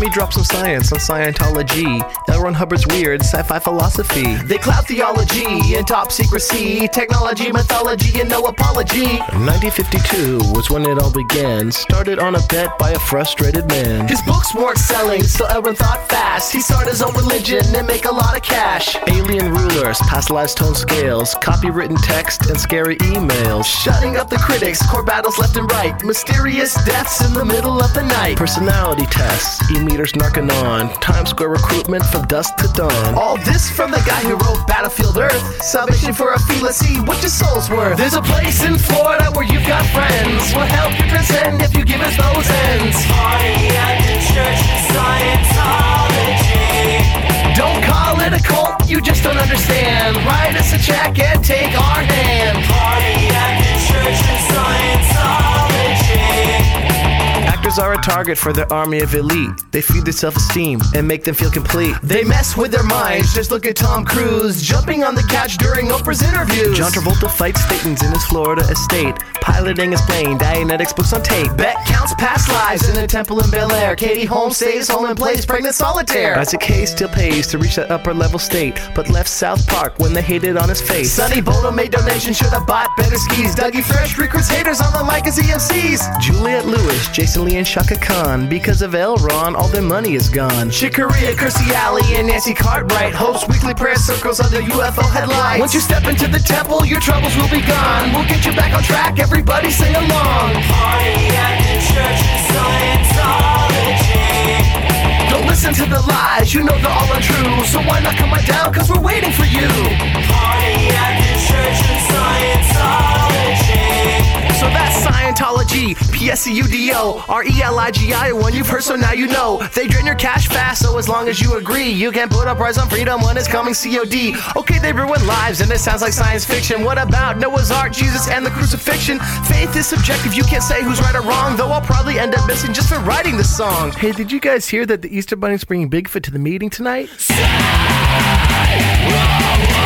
me drop some science on Scientology. L. Ron Hubbard's weird sci-fi philosophy. They clout theology and top secrecy, technology, mythology, and no apology. 1952 was when it all began. Started on a bet by a frustrated man. His books weren't selling, so L. Ron thought fast. He started his own religion and make a lot of cash. Alien rulers, past lives tone scales, copywritten text, and scary emails. Shutting up the critics, core battles left and right, mysterious deaths in the middle of the night. Personality tests, e-meters narking on, Times Square recruitment from dusk to dawn. All this from the guy who wrote Battlefield Earth. Salvation for a fee, let's see what your soul's worth. There's a place in Florida where you've got friends. We'll help you transcend if you give us those ends. Party at the Church of Scientology. Don't call it a cult, you just don't understand. Write us a check and Are a target for their army of elite. They feed their self-esteem and make them feel complete. They mess with their minds, just look at Tom Cruise jumping on the couch during Oprah's interviews. John Travolta fights Thetans in his Florida estate, piloting his plane, Dianetics books on tape. Beck counts past lives in a temple in Bel Air. Katie Holmes stays home and plays pregnant solitaire. Isaac Hayes still pays to reach that upper level state, but left South Park when they hated on his face. Sonny Bono made donations, should have bought better skis. Dougie Fresh recruits haters on the mic as EMCs. Juliette Lewis, Jason Lee, and Chaka Khan. Because of L. Ron, all their money is gone. Chick Corea, Kirstie Alley, and Nancy Cartwright host weekly prayer circles under UFO headlines. Once you step into the temple, your troubles will be gone. We'll get you back on track. Everybody sing along. Party at the Church of Scientology. Don't listen to the lies, you know they're all untrue. So why not come right down? Cause we're waiting for you. Party at the Scientology, P S C U D O, R E L I G I, one you've heard, so now you know. They drain your cash fast, so as long as you agree, you can put up Rise on Freedom when it's coming COD. Okay, they ruin lives, and it sounds like science fiction. What about Noah's Ark, Jesus, and the crucifixion? Faith is subjective, you can't say who's right or wrong, though I'll probably end up missing just for writing this song. Hey, did you guys hear that the Easter Bunny's bringing Bigfoot to the meeting tonight? Whoa!